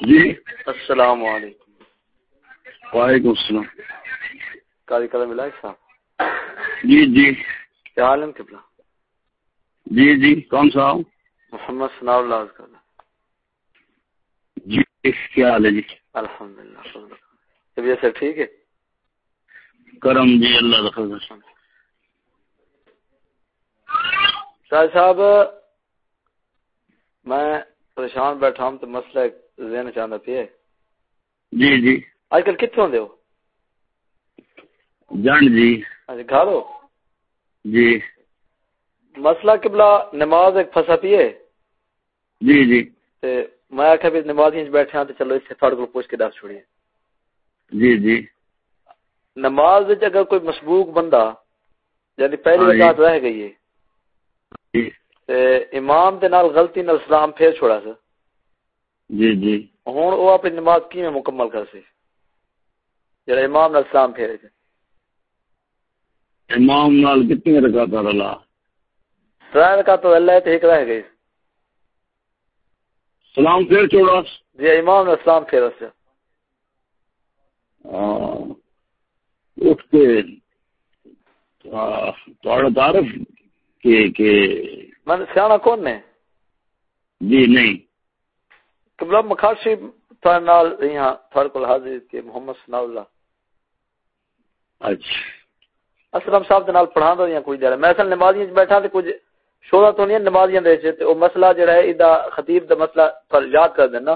جی؟ السلام علیکم۔ وعلیکم السلام۔ کاری کلم ملا صاحب۔ جی جی۔ کیا حال ہے قبلہ؟ جی جی۔ کون سا ہوں؟ محمد ثناء اللہ کرنا جی کیا حال ہے جی؟ الحمدللہ طبیعت سے ٹھیک ہے؟ کرم جی اللہ کا فضل صاحب میں پریشان بیٹھا ہوں تو مسئلہ ایک ذہن چاہتا پہ جی جی۔ آج کل کتنے ہوں ہو؟ جان جی۔ اچھا گھر ہو؟ جی۔ مسئلہ قبلہ نماز ایک پھنسا پیے جی جی۔ تے میں آخیا بھی نماز ہی بیٹھے ہاں تو چلو اس سے تھوڑے کو پوچھ کے دس چھوڑیے جی جی۔ نماز وچ اگر کوئی مسبوق بندہ یعنی پہلی ہاں جی۔ رکعت رہ گئی ہے جی۔ تے امام دے نال غلطی نال سلام پھیر چھوڑا سا۔ جی جی۔ ہن او اپنی نماز کیویں مکمل کر سی جڑا امام نال سلام پھیرے تے امام نال کتنی رکعت اللہ ترائے رکعت تو اللہ تے ایک رہ گئی۔ سلام پھر چھوڑا۔ جی امام نال سلام پھیرا سی آہ، اٹھ کے تھوڑا تعارف کہ کہ میں سیاح کون نے؟ جی نہیں۔ قبلہ مخاشی تھوڑے نال یہاں تھوڑے کول حاضر کے محمد ثناء اللہ۔ اچھا۔ اسلم صاحب دے نال پڑھاندا یا کوئی جڑا میں اصل نمازیاں وچ بیٹھا تے کچھ شورا تو نہیں نمازیاں دے وچ تے او مسئلہ جڑا ہے ادا خطیب دا مسئلہ پر یاد کر دینا۔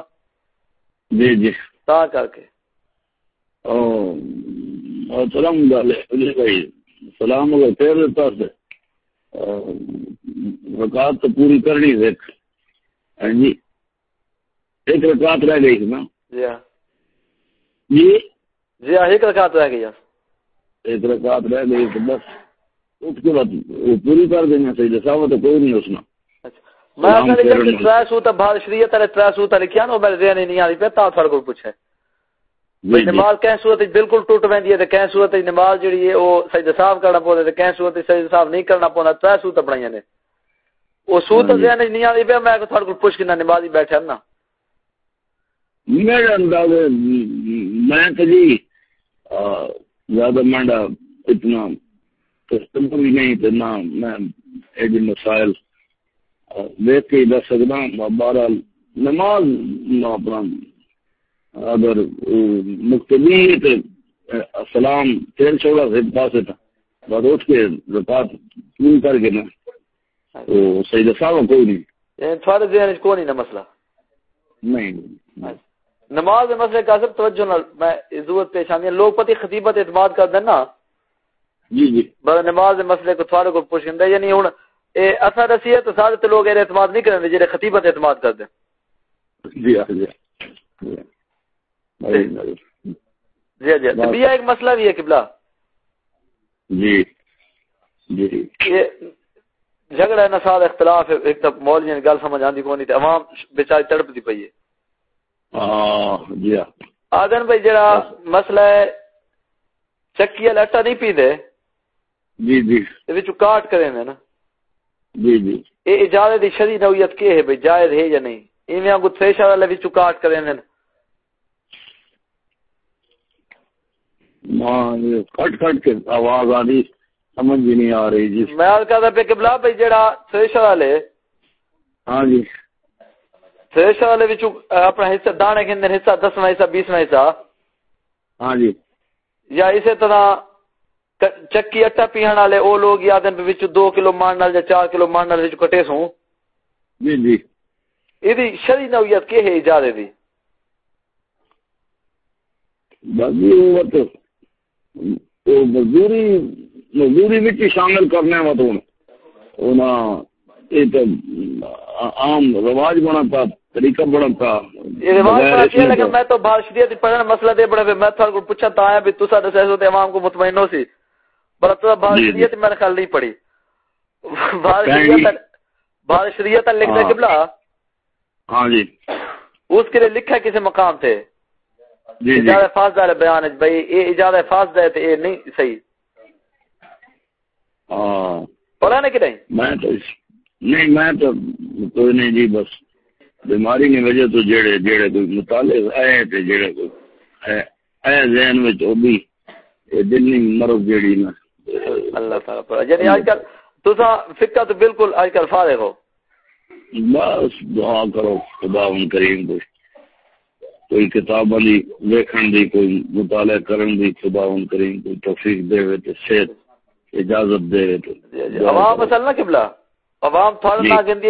جی جی۔ تا کر کے۔ او سلام ڈالے جی بھائی سلام اگر پھیر دیتا سے رکعت تو پوری کرنی دیکھ ہاں جی۔ ایک رکعت رہ گئی نا۔ جی ہاں۔ جی؟ جی ہاں ایک رکعت رہ گئی ایک رکعت رہ گئی تو بس اس کے بعد وہ پوری کر دینا صحیح جیسا تو کوئی نہیں اس میں اچھا۔ میں سلام اگر پھیرن کہ میں۔ ترا سوتا بھار شریعت والے ترا سوتا لکھیا نا میں ذہن نہیں آ رہی پہ تا تھوڑے کو پوچھے۔ بھئی نماز کہیں صورت وچ بالکل ٹوٹ ویندی ہے تے کہیں صورت وچ نماز جڑی ہے او سجدہ صاحب کرنا پوندا تے کہیں صورت وچ سجدہ صاحب نہیں کرنا پوندا ترا سوتا بنائیاں نے۔ او سوتا ہاں جی۔ ذہن وچ نہیں آ رہی پہ میں تھوڑے کو پوچھ کے نہ نمازی بیٹھا نا۔ میرے اندازے میں تو جی زیادہ مانڈا اتنا کسٹمر بھی نہیں تھا نہ میں ایک مسائل دیکھ کے دس سکتا بہرحال نماز اپنا اگر مقتدی ہے تو سلام پھر چھوڑا سے پاس تھا۔ بعد اٹھ کے رکعت پوری کر کے نا تو سیدہ صاحب کوئی نہیں۔ یعنی تھوڑے ذہن کوئی نہیں نا مسئلہ؟ نہیں۔ نہیں۔ نماز دے مسئلے کا سب توجہ نال میں ضرورت پیش آنی ہے۔ لوگ پتی خطیبت اعتماد کر دین نا؟ جی جی۔ بس نماز مسئلے کو تھوڑے کو پوچھ دے یعنی ہن اے رسی ہے تو سارے لوگ اے اعتماد نہیں کرن جڑے خطیبت اعتماد کر دیں جی جی۔ جی۔ جی۔ جی بھی ایک مسئلہ بھی ہے قبلہ۔ جی۔ جی۔ جھگڑا ہے نسال اختلاف ایک تو مولوی گل سمجھ آندی کونی تے عوام بیچاری تڑپتی پئی ہے۔ جی ہاں۔ آدن بھائی جڑا مسئلہ ہے چکی والا آٹا نہیں پیندے؟ جی جی۔ تے وچ کاٹ کرے نا؟ جی جی۔ اے اجازت دی شرعی نوعیت کے ہے بھئی جائز ہے یا نہیں؟ ایویں کو تھریشر والے وچ کاٹ کرے نے ہاں یہ کٹ کٹ کے آواز آ رہی سمجھ نہیں آ رہی جی۔ میں کہتا پہ قبلہ بھئی جڑا تھریشر والے ہاں جی۔ تھریشر والے وچ اپنا حصہ دانے کے اندر حصہ دسواں حصہ بیسواں حصہ ہاں جی۔ یا اسی طرح چکی اٹا پیہن والے او لوگ یا دن وچ دو کلو مان نال یا چار کلو مان نال وچ کٹے سوں؟ جی جی۔ ایدی شرعی نوعیت کے ہے اجازت دی باقی وہ تو وہ مزدوری مزدوری کی شامل کرنے یہ تو عام رواج بنا تھا۔ طریقہ بنا تھا۔ میں تو- تو پڑھنا مسئلہ دے بڑا میں کو پوچھا ہے بھی تے عوام کو مطمئن ہو سی پر تو جی، جی۔ میرے خیال نہیں پڑھی۔ لکھتا ہاں۔ قبلہ؟ ہاں جی۔ اس کے لیے لکھا کسی مقام تھے جی ہے بیان ہے یہ یہ نہیں صحیح۔ ہاں۔ پڑھا نہیں کہ نہیں؟ میں تو نہیں میں تو کوئی نہیں جی بس۔ بیماری کی وجہ تو جڑے جڑے کوئی مطالعے آئے تے جڑے کوئی اے ذہن وچ او بھی دل نہیں مرض جڑی نا اللہ تعالی پر یعنی اج کل تسا فقہ تو بالکل اج کل فارغ ہو۔ بس دعا کرو خدا ان کریم کو۔ کوئی کتاب علی دیکھن دی کوئی مطالعہ کرن دی خدا ان کریم کوئی توفیق دے وے تے صحت اجازت دے وے جی، جی۔ عوام اصل نہ قبلہ۔ عوام تھوڑا نہ گندی